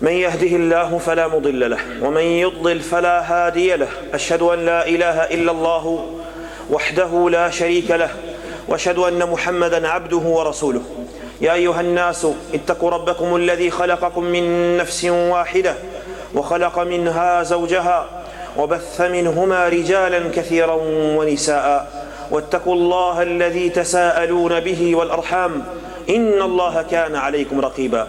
من يهده الله فلا مضل له ومن يضلل فلا هادي له أشهد أن لا إله إلا الله وحده لا شريك له واشهد ان محمدا عبده ورسوله يا ايها الناس اتقوا ربكم الذي خلقكم من نفس واحده وخلق منها زوجها وبث منهما رجالا كثيرا ونساء واتقوا الله الذي تساءلون به والارحام ان الله كان عليكم رقيبا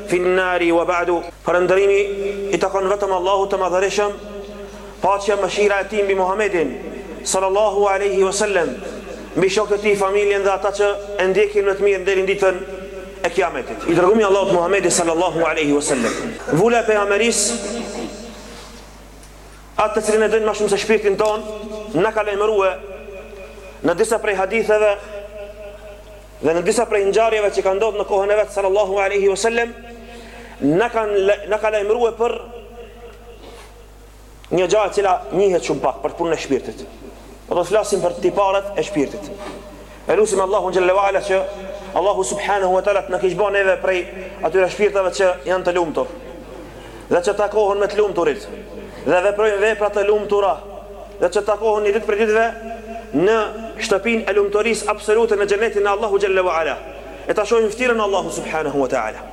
fi n-nari wa ba'du Falëndërimi i takon vetëm Allahut të Madhërishëm, paqja dhe mëshira e Tij mbi Muhammedin sallallahu alejhi wa sallem, mbi shokët e tij, familjen dhe ata që e ndjekin me të mirë deri në ditën e Kiametit. I dërguari i Allahut Muhammedi sallallahu alejhi wa sallem, vula e pejgamberisë, atë të cilin e dojmë ma shumë se shpirtin tonë, na ka lajmërue në disa prej haditheve, Dhe në disa prej ngjarjeve që kanë ndodh në kohën e vet sallallahu alaihi wasallam, na ka lajmërue për një gja e cila njihet shumë pak për punën e shpirtit. Sot do të flasim për tiparet e shpirtit. E lusim Allahun xhalla wa ala që Allahu subhanahu wa taala të na kish bo neve prej atyre shpirtave që janë të lumtur. dhe që takohen me të lumturit, dhe veprojnë vepra të lumtura, dhe që takohemi një ditë prej ditëve në shtëpinë e lumturisë absolute në xhenetin e Allahu xhalla wa ala, e ta shohim fytyrën e Allahu subhanahu wa taala.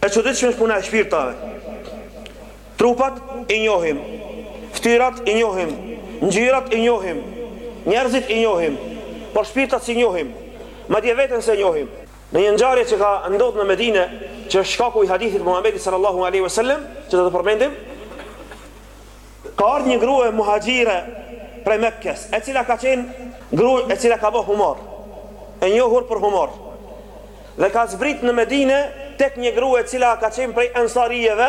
E çuditshme është puna e shpirtave. Trupat i njohim, fytyrat i njohim, ngjyrat i njohim, njerëzit i njohim, por shpirtat s'i njohim, madje veten s'e njohim. Në një ngjarje që ka ndodh në Medinë, që është shkaku i hadithit të Muhamedit sallallahu alaihi wasallam, që do ta përmendim, ka ardh një grua muhaxhire prej Mekkes, e cila ka qenë grua e cila ka bërë humor, e njohur për humor. Dhe ka zbrit në Medinë tek një grua e cila ka qenë prej ensarijeve,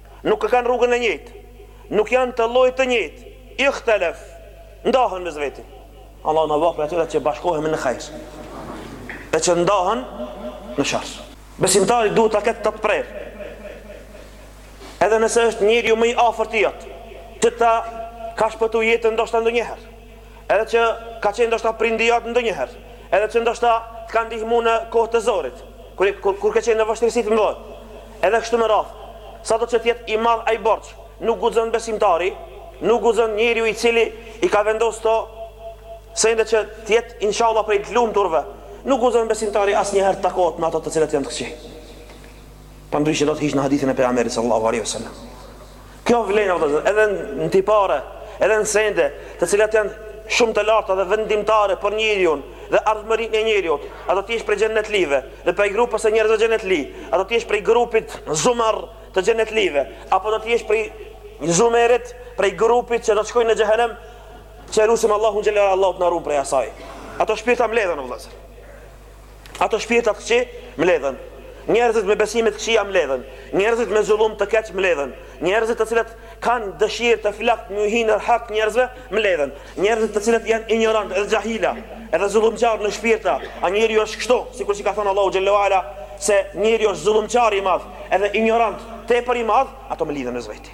Nuk e kanë rrugën e njëjtë. Nuk janë të llojit të njëjtë. Ihtelef. Ndahen mes veti. Allahu na bëftë prej atyre që bashkohen në hajr. Dhe që ndahen në sharr. Besimtari duhet ta ketë të prerë. Edhe nëse është njeriu më i afërt i joti, që ta ka shpëtu jetën ndoshta ndonjëherë. Edhe që ka qenë ndoshta prindi jot ndonjëherë, edhe që ndoshta të ka ndihmu në kohë të zorit, kur, kur, kur ke qenë në vështirësi të mëdha. Edhe kështu me radhë, sado që të jetë i madh ai borxh, nuk guxon besimtari, nuk guxon njeriu i cili i ka vendos këto sende që të jetë inshallah prej të lumturve, nuk guxon besimtari asnjëherë të takohet me ata të cilët janë të këqij. Përndryshe do të hish në hadithin e Pejgamberit sallallahu alejhi ve sellem. Kjo vlen o vëllezër, edhe në tipare, edhe në sende, të cilat janë shumë të larta dhe vendimtare për njeriun dhe ardhmërinë e njeriut. A do të jesh prej xhenetlive, dhe prej grupit e njerëzve xhenetli. A do të jesh prej grupit Zumar të xhenetlive, apo do të jesh prej Zumerit, prej grupit që do të shkojnë në xhehenem, që e lusim Allahun xhalla wa ala të na run prej asaj. Ato shpirta mbledhen o vëllezër. Ato shpirta të këqij mbledhen. Njerëzit me besime të këqija mbledhen. Njerëzit me zullum të keq mbledhen. Njerëzit të cilët kanë dëshirë të flakë me hi nër hak njerëzve mbledhen. Njerëzit të cilët janë injorant edhe xhahila, edhe zullumqar në shpirta, a njeriu është kështu, sikur që ka thonë Allahu xhelle uala se njeriu është zullumqar i madh edhe injorant tepër i madh, ato mblidhen mes veti.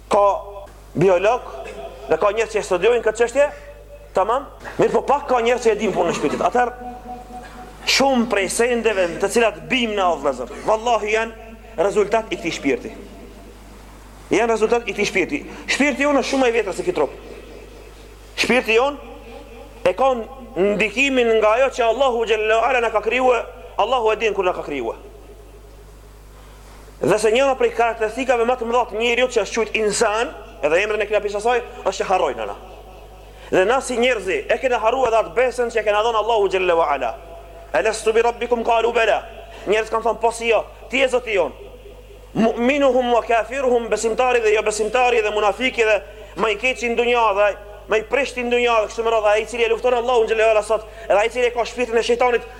Ka biolog dhe ka njerëz që e studiojnë këtë çështje. Tamam. Mirëpo pak ka njerëz që e dinë punën e shpirtit. Atëherë shumë prej sendeve në të cilat bimë ne vëllezër. Vallahi janë rezultat i këtij shpirti. Janë rezultat i këtij shpirti. Shpirti jonë është shumë më i vjetër se ky trup. Shpirti jonë e ka ndikimin nga ajo që Allahu xhelle uala na ka kriju, Allahu e din kur na ka kriju. Dhe se njëra prej karakteristikave më të mëdha të njeriut që është quajtur insan, edhe emrin e kena prej asaj, është që harrojna na. Dhe na si njerëzi e kena harruar atë besën që e kena dhënë Allahu xhelle ve ala. Alastu bi rabbikum qalu bala. Njerëz kanë thënë po si jo, ti je Zoti jonë. Mu'minuhum wa kafiruhum besimtari dhe jobesimtari dhe munafiki dhe më i keqi në dunja dhe më i prishti në dunja dhe kështu me radhë ai i cili e lufton Allahun xhelle ve ala sot, edhe ai i cili ka shpirtin e shejtanit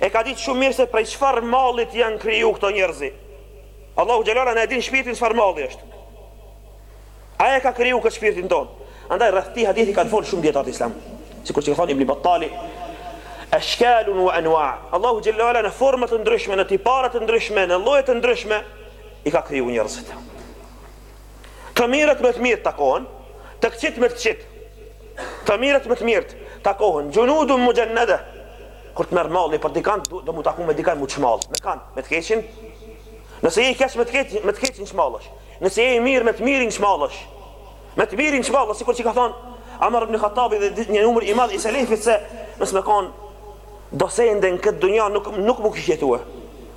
E ka ditë shumë mirë se prej çfarë mallit janë kriju këto njerëzi. Allahu xhelle uala na e din shpirtin çfarë malli është. Ai e ka kriju këtë shpirtin tonë. Andaj rreth këtij hadithi kanë folë shumë dijetarët islam. Sikur që ka thonë Ibn Battali, "Ashkalun wa anwa'." Allahu xhelle uala në forma të ndryshme, në tipara të ndryshme, në lloje të ndryshme i ka kriju njerëzit. Të mirët me të mirë takohen, të këqit me të këqit. Të mirët me të mirë takohen. Junudun mujannada. Kur të merr malli për dikant, do, do mu taku me dikant mu çmall, me kan, me të keqin. Nëse je i keq me të keqin, me të keqin çmallesh. Nëse je i mirë me të mirin çmallesh. Me të mirin çmallesh, sikur që ka thonë Omer ibn Hattabi dhe një numër i madh i selefit se nëse me kon do sende në këtë dunja nuk nuk më kish jetuar.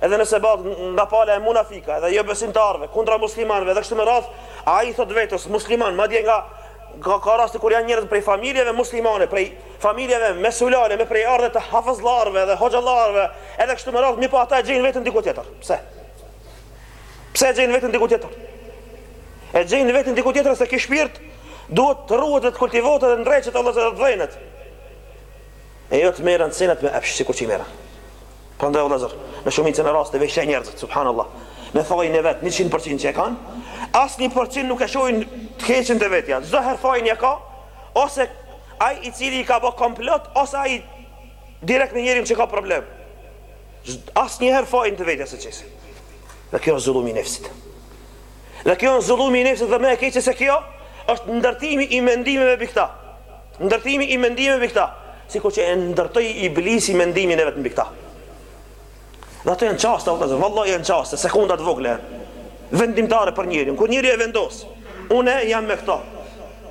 edhe nëse bëhet nga pala e munafikëve dhe jobesimtarëve kundra muslimanëve dhe kështu me radhë, ai thotë vetes musliman, madje nga ka, ka raste kur janë njerëz prej familjeve muslimane, prej familjeve mesulane, me prejardhje të hafëzllarëve dhe hoxhallarëve, edhe kështu me radhë, mirëpo ata e gjejnë vetën diku tjetër. Pse? Pse e gjejnë vetën diku tjetër? E gjejnë vetën diku tjetër se ky shpirt duhet të ruhet dhe të kultivohet dhe ndreqet Allah dhe dhënët. E jo të merren senet me epsh sikur që i merren. Prandaj o vëllezër, në shumicën e rasteve sheh njerëzit, subhanallah, me fajin e vet, njëqind për qind që e kanë, asnjë për qind nuk e shohin të keqen te vetja. Çdo herë fajin ja ka ose ai i cili i ka bë komplot ose ai direkt me njeriun që ka problem. Asnjëherë fajin te vetja s'e qesin. Dhe kjo është zullumi i nefsit. Dhe kjo është zullumi i nefsit dhe më e keqe se kjo është ndërtimi i mendimeve mbi këta. Ndërtimi i mendimeve mbi këta, sikur që e ndërtoi Iblisi mendimin e vet mbi këta. Dhe ato janë çaste, vëllazë, vallahi janë çaste, sekonda të vogla. Vendimtare për njeriu. Kur njeriu e vendos, unë jam me këto.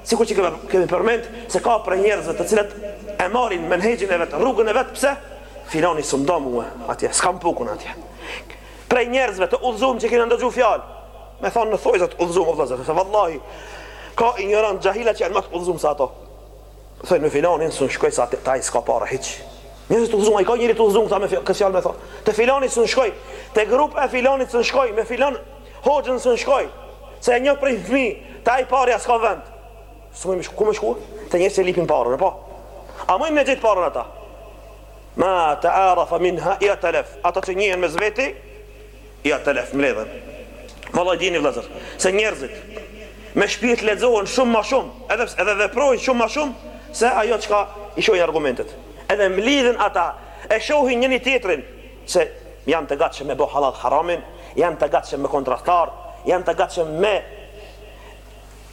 Sikur që kemi përmend se ka prej njerëzve të cilët e marrin menhexhin e vet, rrugën e vet, pse? Filani s'um do mua atje, s'kam punë atje. prej njerëzve të udhëzuar që kena ndëgju fjalë me thonë në thojza të udhëzuar vëllazër se vallahi ka injorant xhahila që janë më të udhëzuar se ato thonë me filanin sun shkoj sa ta ai s'ka para hiç njerëz të udhëzuar ai ka njëri të udhëzuar këta me këtë fjalë me thonë te filani sun shkoj te grupi i filanit sun shkoj me filan hoxhën sun shkoj se një prej fëmi te ai paraja s'ka vend s'mun ku më shku te njerëz që lipin parën apo a më me gjet parën ata Ma ta'arafa minha i'talaf. Ata që njihen mes veti i'talaf mbledhen. Vallai dini vëllazër, se njerëzit me shpirt lexohen shumë më shumë, edhe pse edhe veprojnë shumë më shumë se ajo çka i shohin argumentet. Edhe mblidhen ata, e shohin njëri tjetrin se janë të gatshëm me bë halal haramin, janë të gatshëm me kundërshtu, janë të gatshëm me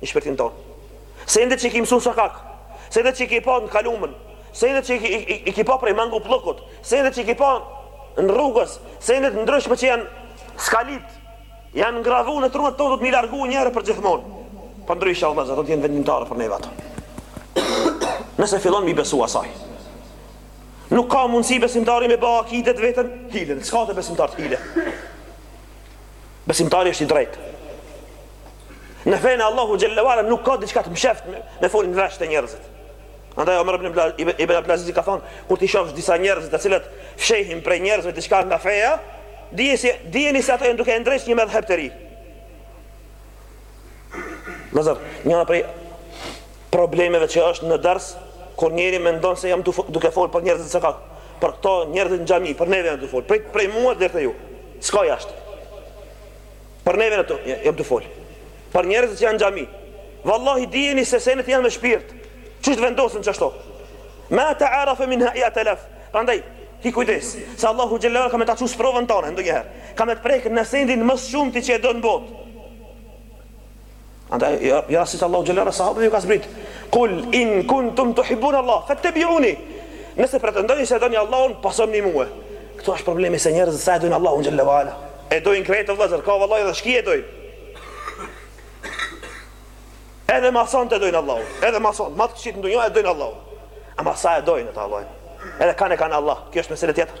në shpirtin tonë. Sendet që i ki mësu në sokak, sendet që i ki pa në kallumën, sendet që i ki pa prej mangupllëkut, sendet që i ki pa në rrugë, sendet e ndryshme që janë skalit, janë ngravu në trurin tonë, duhet mi largu njëherë për gjithmonë. Përndryshe, vëllazër, do të jenë vendimtare për neve ato. Nëse fillon mi besu asaj. Nuk ka mundësi besimtari me ba akide të veten hilen. S'ka te besimtarët hile. Besimtari është i drejtë. Në fenë e Allahut Xhelle ue ala nuk ka diçka të msheft me, me fol në vesh të njerëzit. Andaj Omer ibn Abdulazizi ka thon, kur t'i shohësh disa njerëz të cilët fshehin prej njerëzve diçka nga feja, dije se dijeni se ato janë duke ndreq një medhheb të ri. Nazar, një prej problemeve që është në ders kur njëri mendon se jam duke fol për njerëz të jashtë, për këto njerëz në xhami, për neve jam duke fol, prej prej mua deri te ju. S'ka jashtë. Për neve këtu, jam tu fol. Për njerëzit që janë në xhami. Vallahi dijeni se sendet janë me shpirt. Qysh të vendosen qashtu. Ma ta'arafa minha i'talaf. Prandaj, ki kujdes, se Allahu xhelle ue ala ka me ta çu sprovën tane ndonjëherë. Ka me të prekë në sendin më së shumti që e do në botë. Andaj, ja, ja si Allahu Xhelle ue ala sahabëve ju ka zbrit. Kul in kuntum tuhibbunallahe fettebiuni. Nëse pretendoni se doni Allahun, pasomni mue. Këtu është problemi se njerëzit sa e dojnë Allahun Xhelle ue ala. E dojnë krejt vëllezër, ka vallahi edhe shkie e dojnë. Edhe masonët e dojnë Allahun, edhe mason, ma të këqijt në dunja e dojnë Allahun. Ama sa e dojnë ata Allahun. Edhe kanë e kanë Allah, kjo është meselë tjetër.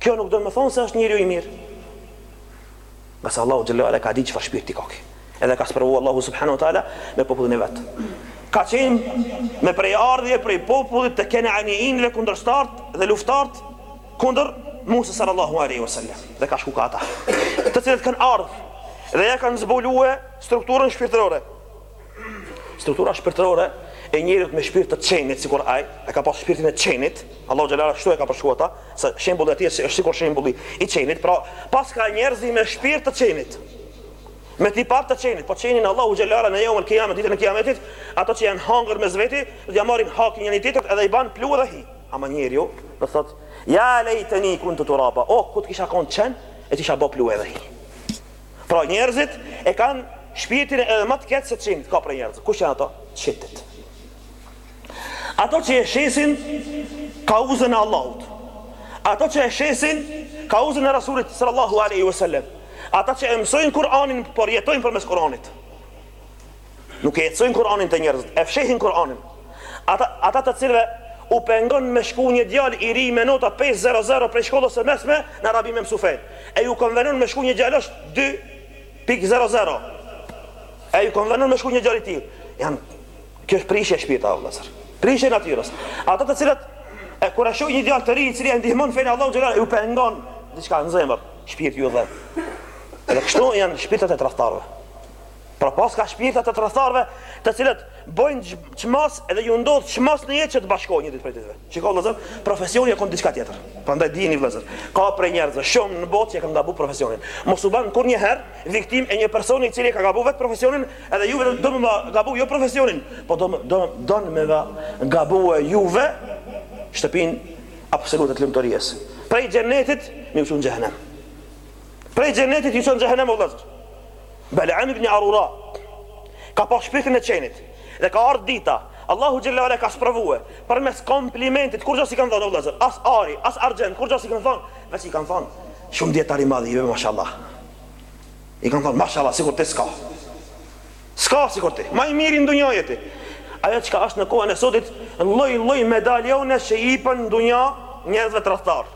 Kjo nuk domethonë se është njeri i mirë. Ngase Allahu xhelle ue ala ka dit çfarë shpirti ka ky. Edhe ka sprovu Allahu subhanahu wa taala me popullin e vet. Ka qenë me prejardhje prej popullit të kenanijinve kundërshtarët dhe luftarët kundër Musës sallallahu aleyhi wasallam dhe ka shku kah ata të cilët kanë ardhë dhe ja kanë zbulue strukturën shpirtërore Struktura shpirtërore e njeriut me shpirt të çenit sikur ai, e ka pas shpirtin e çenit, Allahu xhallahu ashtu e ka përshkruar atë, se shembulli i tij është sikur shembulli i çenit, pra paska njerëz me shpirt të çenit. Me tiparet të çenit, po çenin Allahu xhallahu në jomën kiamet, ditën e kiametit, ato që janë hangër mes veti, do t'ja marrin hakin njëri tjetrit edhe i ban pluhur dhe hi. Ama njeriu, do thot, ja lejteni kuntu turaba, oh, ku ta kisha kon çen, e t'isha bë pluhur edhe hi. Pra njerëzit e kanë shpirtin edhe më të keq se çenit ka prej njerëzve. Kush janë ato? Çentë. Ato që e shesin kauzën e Allahut. Ato që e shesin kauzën e Rasulit sallallahu alaihi wasallam. Ata që e mësojnë Kur'anin, por jetojnë përmes Kur'anit. Nuk e jetësojnë Kur'anin te njerëzit, e fshehin Kur'anin. Ata, ata të cilëve u pengon me shku një djalë i ri me nota 5.00 prej shkollës së mesme në Arabi me mësu fenë. E ju konvenon me shku një djalosh 2.00. E ju konvenon me shku një djalë i tillë. Janë kjo është prishje e shpirtit o vëllazër. Prishje e natyrës. Ata të cilët kur e shohin një djalë të ri i cili e ndihmon fenë e Allahut xhelal ju pengon diçka në zemër, shpirti ju dhemb. Edhe kështu janë shpirtat e tradhtarëve. Pra paska shpirta të tradhtarëve, të cilët bëjnë çmos edhe ju ndodh çmos në jetë që të bashkohen një ditë prej ditëve. Shikoni vëllazër, profesioni e kon diçka tjetër. Prandaj dijeni vëllazër, ka prej njerëzve shumë në botë që kanë gabu profesionin. Mos u bën kurrëherë viktimë e një personi i cili ka gabu vetë profesionin, edhe juve do me va gabu jo profesionin, po do do do me va gabue juve shtëpin absolute të lumturisë. Prej xhenetit, me ju çu në xhenem. Prej xhenetit ju çon në xhenem vëllazër. Balaam ibn Baura ka pas shpirtin e qenit dhe ka ardhur dita, Allahu xhelle ue ala e ka sprovue përmes komplimentit, kurrgjo s'i kan dhënë o vëllezër, as ari, as argjend, kurrgjo s'i kan dhënë, veç i kan thënë shumë dijetar i madh je mashallah. I kan thënë mashallah sikur ti s'ka. S'ka sikur ti, më i miri në dunjë je ti. Ajo çka është në kohën e sotit, lloj-lloj medaljonesh që i jepen në dunjë njerëzve tradhtar.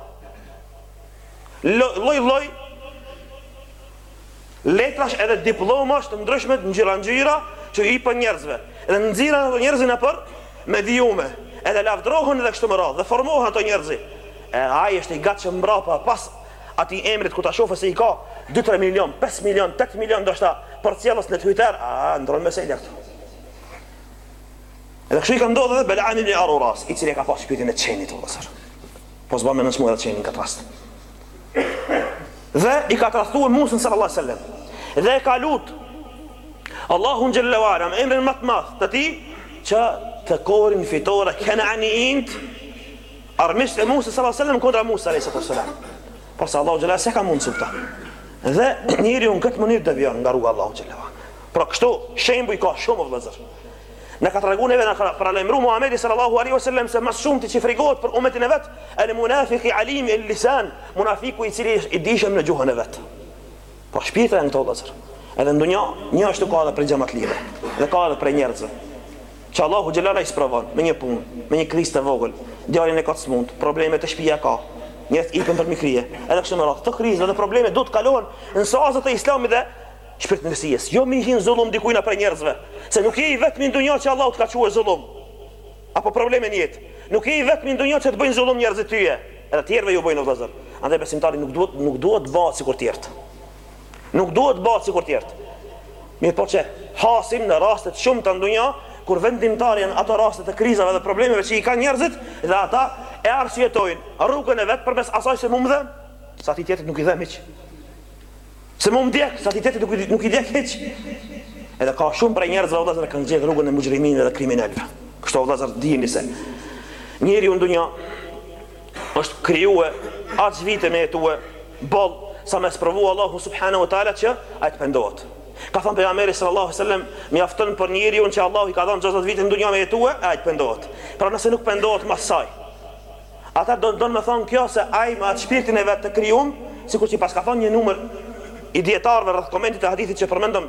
Lloj-lloj letrash edhe diplomash të ndryshme ngjyra ngjyra që i jep njerëzve edhe nxjerr ato njerëzin nëpër mediume edhe lavdrohen edhe kështu me radhë dhe formohen ato njerëzi e ai është i gatë që mbrapa pas ati emrit ku ta shofe se i ka 2-3 milion, 5 milion, 8 milion do shta përcjellës në Twitter apo në rrjete, meselja këtu edhe kështu i ka ndodhë dhe Belam ibn Bauras i cilë e ka pas shpirtin e qenit vëllazër po zba me nënçmu edhe qenin këtë rast dhe i ka tradhtuar Musën sallallahu alaihi wasallam dhe e ka lut Allahun xhallahu ala me emrin më të madh të tij që të korin fitore kenanijint armisht e Musës sallallahu alaihi wasallam kontra Musës alaihi wasallam por se Allahu xhallahu se ka mund sulta dhe njeriu në këtë mënyrë devion nga rruga Allahut xhallahu pra kështu shembuj ka shumë vëllazër Na ka tregu neve na ka paralajmëru Muhamedi sallallahu alaihi wasallam se ma së shumti që frigohet për umetin e vet, el munafiqi alim el lisan, munafiku i cili është i dijshëm në gjuhën e vet. Po shpirtra janë këto vëllazër. Edhe në dunja, njashtu ka edhe për xhematlinj, dhe ka edhe prej njerëzve. Që Allahu xhelala i sprovon me një punë, me një krizë të vogël, djalin e ka të smund, probleme te shpia ka, njerëzit i kanë ba mërzije, edhe kështu me radhë. Këto krizë dhe probleme duhet të kalohen në suazat e Islamit dhe Shpirtmirësisë, jo me i hi në zullum dikujna prej njerëzve, se nuk je i vetmi në dunja që Allahu të ka çue zullum, apo probleme në jetë, nuk je i vetmi në dunja që të bëjnë zullum njerëzit tyje, edhe tjerëve ju bëjnë o vëllezër, andaj besimtari nuk duhet nuk duhet të bëhet sikur tjerët, nuk duhet të bëhet sikur tjerët, mirëpo që hasim në raste të shumta në dunja, kur vendimtarë janë ato raste të krizave dhe problemeve që i kanë njerëzit dhe ata e arsyetojnë rrugën e vet përmes asaj se mu më dhemb, se atij tjetrit nuk i dhemb hiç. Se më djeg, se atij tjetrit nuk, nuk i djeg hiç. Edhe ka shumë prej njerëzve o vëllazër kanë zgjedh rrugën e muxhriminëve dhe kriminelëve. Kështu o vëllazër dijeni se njeriu në dunja është krijuar aq vite me jetue boll sa me e sprovu Allahu subhanahu wa taala që ai të pendohet. Ka thënë pejgamberi sallallahu alajhi wasallam, mjafton për njeriun që Allahu i ka dhënë 60 vite në dunja me jetue, ai të pendohet. Pra nëse nuk pendohet mas saj, Ata don me thonë kjo se ai me atë shpirtin e vet të krijum, sikur që i paska thonë një numër i dijetarëve rreth komentit të hadithit që përmendëm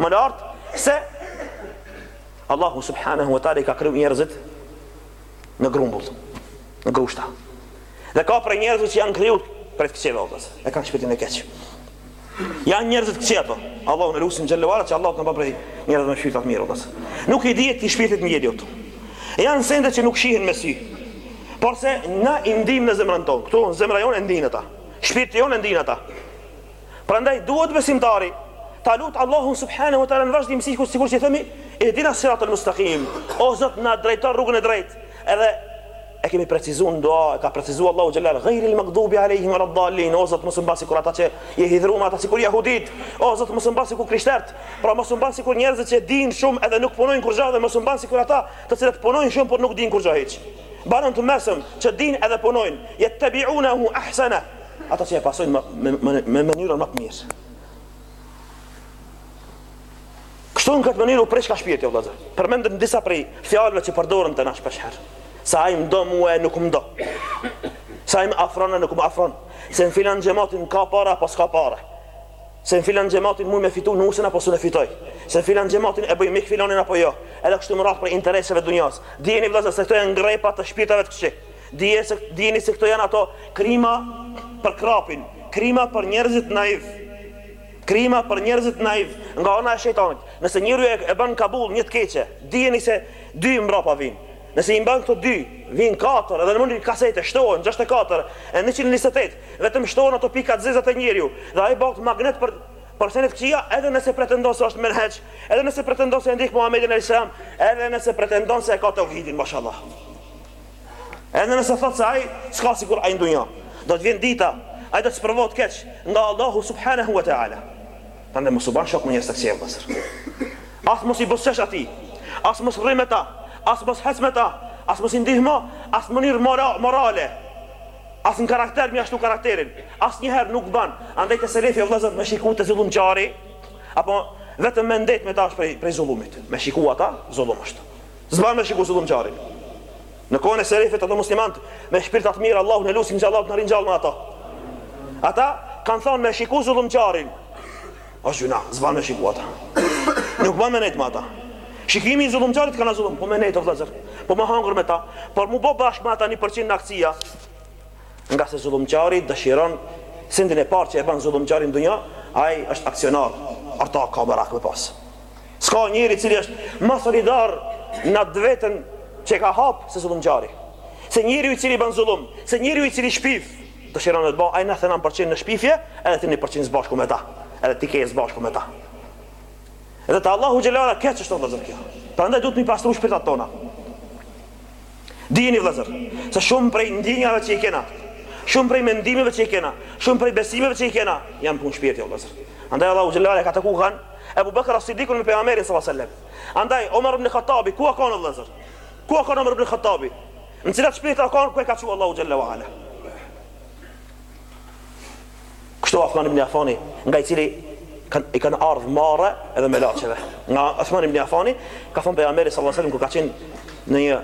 më lart, se Allahu subhanehu ve teala i ka kriju njerëzit në grumbull, në grushta. Dhe ka prej njerëzve që janë kriju prej të kqeve o vëllazër, e kanë shpirtin e keq. Janë njerëzit e të kqeve. Allahun e lusim xhelle ve ala që Allahu të na bën prej njerëzve me shpirtra të mirë vëllaz. Nuk i dihet atij shpirtit mirë jo. Janë sende që nuk shihen me sy. Por se na i ndijmë në zemrën tonë. Këto zemra jonë e ndijnë ata. Shpirti jonë e ndijnë ata. Prandaj duhet besimtari ta lut Allahun subhanahu wa taala në vazhdimësi sikurse që themi ihdina siratal mustaqim. O Zot na drejto rrugën e drejtë. Edhe E kemi precizu në dua, dua e ka precizu Allahu xhele, gajril magdubi alejhim ve leddallin, o Zot mos më ban sikur ata që je hidhru me ata sikur jahudit, o Zot mos më ban sikur krishtert, pra mos më ban sikur njerëzit që din shumë edhe nuk punojnë kurgja dhe mos më ban sikur ata të cilët punojnë shumë por nuk din kurgja hiç. Bana të mesëm që din edhe punojnë, jettebiune ahsenehu, ata që e pasojnë me, me, me, me mënyrën më të mirë. Kështu në këtë mënyrë u prish ka shpirti o vëllazër. Përmendën disa prej fjalëve që përdorën te na shpesh herë. Sa ai më do mua e nuk më do. Sa ai më afron e nuk më afron. Se në filan xhamatin ka para apo s'ka para. Se në filan xhamatin mund me fitu nusën apo s'e fitoj. Se në filan xhamatin e bëj mik filanin apo jo. Edhe kështu me radh për interesa të dunjas. Dijeni vëllazër se këto janë grepa të shpirtave të këqij. Dijeni se dijeni se këto janë ato krima për krapin, krima për njerëzit naiv. Krima për njerëzit naiv nga ana e shejtanit. Nëse njeriu e bën kabull një të keqe, dijeni se dy mbrapa vijnë. Nëse i mban këto dy, vijnë katër edhe në mënyrë kaskade, shtohen, gjashtëdhjetë e katër, e njëqind e njëzet e tetë, vetëm shtohen ato pika të zeza te njeriu dhe ai bëhet magnet për për sene të këqija edhe nëse pretendon se është menhexh, edhe nëse pretendon se e ndjek Muhamedin alejhi selam, edhe nëse pretendon se e ka teuhidin, mashallah. Edhe nëse thot se ai s'ka sikur ai n'dynja. Do të vjen dita, ai do të sprovohet keq nga Allahu subhanahu wa taala. Prandaj mos u bën shok me njerëz të këqij vëllazër. As mos i buzëqesh atij. As mos rri me ta, as mos hec me ta, as mos i ndihmo, as në mënyrë mora, morale. As në karakter me ia shtu karakterin. Asnjëherë nuk bën. Andaj te selefi vëllazër me shiku te zullumqari apo vetëm me nejt me ta është prej, prej zullumit. Me shikua ata, zullum është. S'ban me shiku zullumqarin. Në kohën e selefit ata muslimant me shpirta të mirë Allahun e lusin që Allahu të na ringjall me ata. Ata kanë thonë me shiku zullumqarin o gjynah, s'ban me shiku ata. Nuk ban me nejt me ata. Shikimi i zullumqarit kanka zullum, po me nejt o vëllazër. Po me hangër me ta, po m'u bë bashkë me ata 1% në aksia. Ngase zullumqari dëshiron sendin e parë që e bën zullumqari në dynja, ai është aksionar. Ortak ka merak me pas. S'ka njeri i cili është ma solidar në atë vepër që ka hap se zullumqari. Se njeriu i cili ban zullum, se njeriu i cili shpif, dëshiron e të ba, ai nanëdhenan përqin në shpifje, edhe ti një përqin s'bashku me ta, edhe ti ke s'bashku me ta. Edhe te Allahu xhele ala keq është vëllezër kjo. Prandaj duhet m'i pastru shpirtat tona. Dijeni vëllezër, se shumë prej ndjenjave që i kena, shumë prej mendimeve që i kena, shumë prej besimeve që i kena, janë punë shpirti vëllezër. Andaj Allahu xhele ve ala ka taku kan Ebu Bekr es-Siddikun me pejgamberin sallallahu alaihi wasallam. Andaj Omar ibn Khattabi ku a kan vëllezër? Ku a kan Omar ibn Khattabi? Në cilat shpirtra a kan ku e ka çu Allahu xhele ve ala? Kështu Osman ibn Afani, nga i cili kanë, i kanë ardhë marre edhe melaqeve. Nga Osman ibn Afani, ka thonë pejgamberi sallallahu alaihi wasallam ku ka qenë në një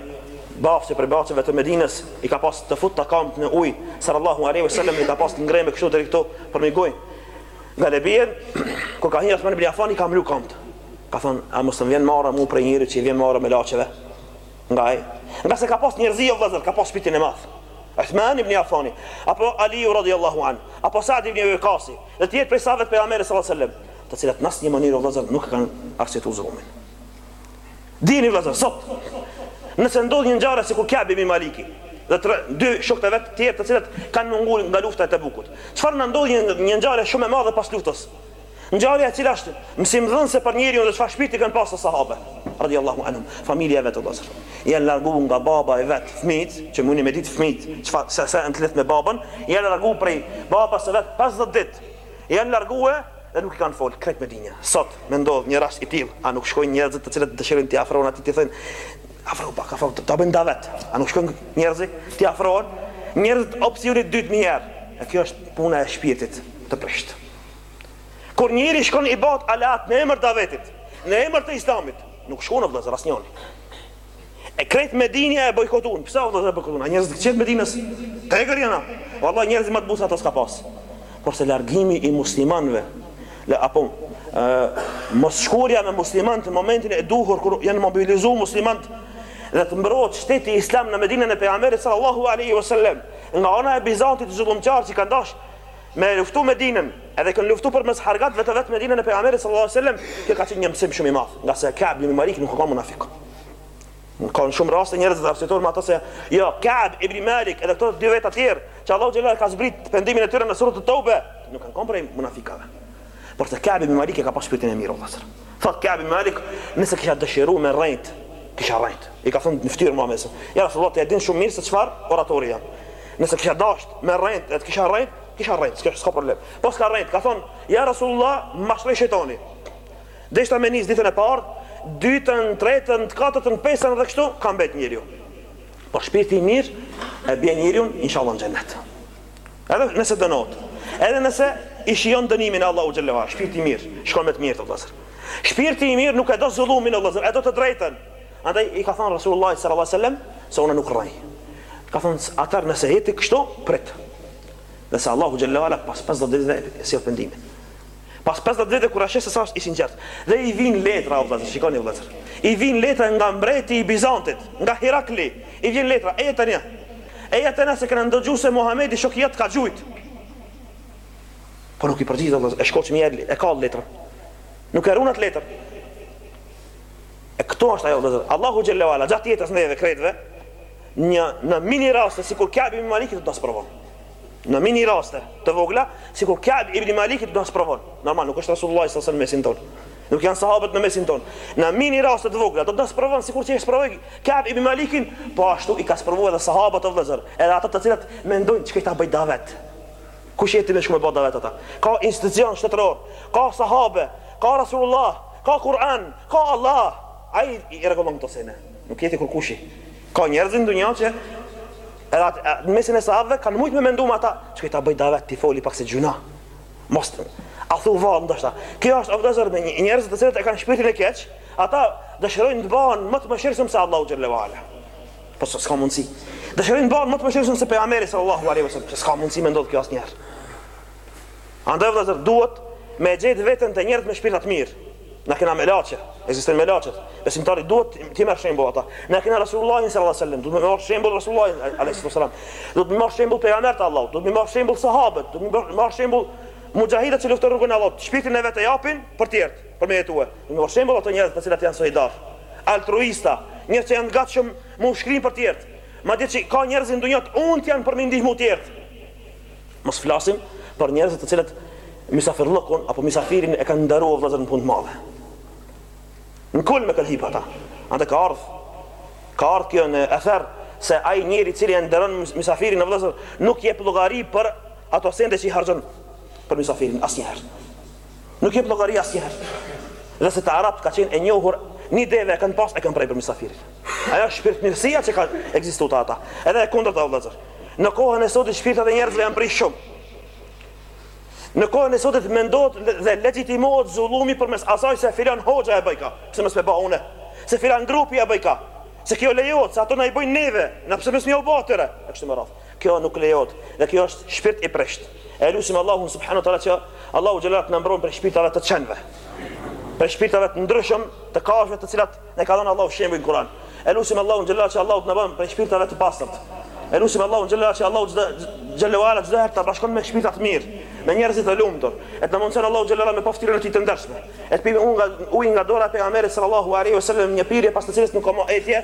bahçe prej bahçeve të Medinës i ka pas të futta kamët në ujë, sallallahu alaihi wasallam i ka pas të ngreme kështu deri këtu përmi gjunjë. Ngadale vjen, ku ka hyrë Osman ibn Afani ka mlu kamët. Ka thonë, a mos të vjen marre mu prej njerit që i vjen marre melaqeve? Ngaj? Ngase ka pas njerëzi o vëllezër, ka pas shpirtin e madh. Uthman ibn Affani, apo Aliu radhiyallahu anh, apo Sa'd ibn Waqqasi, dhe të tjerë prej sahabëve të pejgamberit sallallahu alaihi wasallam, të cilët në asnjë mënyrë o vëllezër nuk e kanë arsyetuar zullumin. Dini vëllezër, sot nëse ndodh një ngjarje sikur Kabi ibn Maliki, dhe tre, dy shokët e vet të tjerë të cilët kanë munguar nga lufta e Tebukut. Çfarë na ndodhi një, një ngjarje shumë e madhe pas luftës? Ngjarja e cila është mësimdhënëse për njeriun dhe çfarë shpirti kanë pasur sahabet, radiallahu anhum, familja e vet Allahu. Janë larguar nga baba e vet, fëmit, që mundin me ditë fëmit, çfarë sa sa ashtë me babën, janë larguar prej babas së vet 50 ditë. Janë larguar dhe nuk i kanë fol krejt Medinja. Sot me ndodh një rast i tillë, a nuk shkojnë njerëzit të cilët dëshirojnë të afrohen aty t'i thënë afro pak afro t'i bëjmë davet. A nuk shkojnë njerëzit të afrohen? Njerëzit opsioni dytë menjëherë. E kjo është puna e shpirtit të prishtë. Kur njeri shkon i bëhet aleat në emër të davetit, në emër të islamit, nuk shkon o vëllazër asnjëri. E krejt Medinja e bojkotuan. Pse o vëllazër e bojkotuan? Njerëz të qetë Medinës. Të egër janë. Valla njerëz më të butë se ata s'ka pas. Porse largimi i muslimanëve apo e, mos shkuarja me muslimanët në momentin e duhur kur janë mobilizuar muslimanët që të mbrohet shteti islam në Medinën e pejgamberit sallallahu alaihi wasallam nga ana e Bizantit zullumqtar që kanë dash Me e luftu Medinën, edhe kanë luftu përmes argatëve të vet Medinën e Pejgamberit sallallahu alejhi ve sellem, kjo ka qenë një mësim shumë i madh, ngase Ka'b ibn Malik nuk u kan munafik. Kanë shumë raste njerëzit arsyetuar me atë se jo, Ka'b ibn Malik edhe këto dy vetë të tjerë, që Allahu xhelalu ka zbrit pendimin e tyre në surën At-Tauba, nuk kanë qenë prej munafikëve. Porse Ka'b ibn Malik e ka pas shpirtin e mirë o vëllazër. Thotë Ka'b ibn Malik, nëse kisha dëshiruar me rrejt, kisha rrejt. I ka thënë në fytyrë Muhamedit sa, ja Resulullah ti e din shumë mirë se çfarë oratori jam. Nëse kisha dashtë me rrejt, të kisha rrejt, kisha rrejt, s'ka s'ka problem. Po s'ka rrejt, ka thënë, ja Resulullah, më mashtroi shejtani. Deshta me nis ditën e parë, dytën, tretën, të katërtën, pesën dhe kështu ka mbet njeriu. Por shpirti i mirë e bjen njeriun inshallah në xhennet. Edhe nëse dënohet, edhe nëse e shijon dënimin e Allahut xhallahu ala, shpirti i mirë shkon me të mirët o vëllazër. Shpirti i mirë nuk e do zullumin o vëllazër, e do të drejtën. Andaj i ka thënë Resulullah sallallahu alaihi wasallam se unë nuk rrej. Ka thënë atëherë nëse je ti kështu, prit. Derisa Allahu xhallahu ala pas 50 ditëve sjell pendimin. Pas pesëdhjetë ditëve kur e sheh se sa është i sinqertë. Dhe i vijnë letra o vëllezër, shikoni o vëllezër. I vijnë letra nga mbreti i Bizantit, nga Hirakli. I vjen letra, eja te ne. Eja te ne se kena ndëgju se Muhamedi shoki jot t'ka gjujt. Po nuk i përgjigjet o vëllezër, e shkoqi, niher e kall letrën. Nuk e run at letër. E kjo është ajo vëllezër. Allahu xhallahu ala gjatë jetës neve krejtve, në, në mini raste sikur Ka'b ibn Malikin do t'na sprovon. Në mini raste të vogla, sikur Ka'b ibn Malikin do t'na sprovon. Normal, nuk është Resulullah sallallahu alaihi në mesin ton. Nuk janë sahabët në mesin ton. Në mini raste të vogla do të na sprovon sikur që e sprovoi Ka'b ibn Malikin, po ashtu i ka sprovuar edhe sahabët o vëllezër, edhe ata të cilët mendojnë shko ti ta bëj davet. Kush je ti me shku me ba davet ata. Ka institucion shtetëror, ka sahabe, ka Rasulullah, ka Kur'an, ka Allah. Ai i rregullon këto sene. Nuk je ti kurkushi. Ka njerëz në dunja që Edhe atë, atë, në mesin e sahabëve kanë mujtë me mendu ata, shkoj ta bëj davet, t'i foli pak se gjuna. Mos të, a thu vallë ndoshta. Kjo është o vëllezër me njerëzit të cilët e kanë shpirtin e keq, ata dëshirojnë të bëhen më të mëshirshëm se Allahu xhallahu ala. Po s'ka mundsi. Dëshirojnë të bëhen më të mëshirshëm se pejgamberi sallallahu alaihi wasallam. S'ka mundsi me ndodh kjo asnjëherë. Andaj o vëllezër duhet me e gjet veten te njerëz me shpirta të mirë. Na kena melaçe, ekzistojnë melaçet. Besimtari duhet t'i merr shembull ata. Na kena Rasulullahin sallallahu alaihi wasallam, duhet me marr shembull Rasulullahin alaihi wasallam. Duhet me marr shembull pejgamberët e Allahut, duhet me marr shembull sahabët, duhet me marr shembull mujahidët që luftojnë n'rrugën e Allahut, shpirtin e vet e japin për të tjerët, për me jetue. Duhet me marr shembull ato njerëz të cilat janë solidar, altruista, njerëz që janë gatshëm me u shkri për të tjerët. Madje që ka njerëz në dunja të unt janë për me ndihmu të tjerët. Mos flasim për njerëzit të cilët mysafirllëkun apo mysafirin e kanë nderu vëllazër në punë të madhe. Në kulme kanë hip ata. Andaj ka ardh. Ka ardh kjo në ether se ai njeri i cili e nderon mysafirin o vëllazër nuk jep llogari për ato sende që i harxhon për mysafirin asnjëherë. Nuk jep llogari asnjëherë. Dhe se te arabt ka qenë e njohur, ni deve e kanë pas e kanë pre për misafirin. Ajo është shpirtmirësia që ka ekzistuar te ata. Edhe e kundërta o vëllazër. Në kohën e sotit shpirtat e njerëzve janë prish shumë. Në kohën e sotit mendohet dhe legjitimohet zullumi përmes asaj se filan hoxha e bajka, pse mos me ba unë? Se filan grupi e bajka, se kjo lejohet, se ato na i bëjnë neve, na pse mos me ua ba atyre? E kështu me radhë. Kjo nuk lejohet dhe kjo është shpirt i prisht. E lusim Allahun subhanahu wa taala që Allahu xhelalu të na mbron prej shpirtave të qenve. Prej shpirtave të ndryshëm, të kafshëve të cilat na ka dhënë Allahu shembull në Kur'an. E lusim Allahun xhelalu që Allahu të na bën prej shpirtave të pastërt. E lusim Allahun xhelalu që Allahu xhelalu ala çdo herë t'na bashkon me shpirta të mirë, me njerëz të lumtur. E të na mbulon Allahu xhelalu me fytyrën e tij të ndershme. E të pijmë ujë nga dora e pejgamberit sallallahu alaihi wasallam një pirje pas të cilës nuk ka më etje,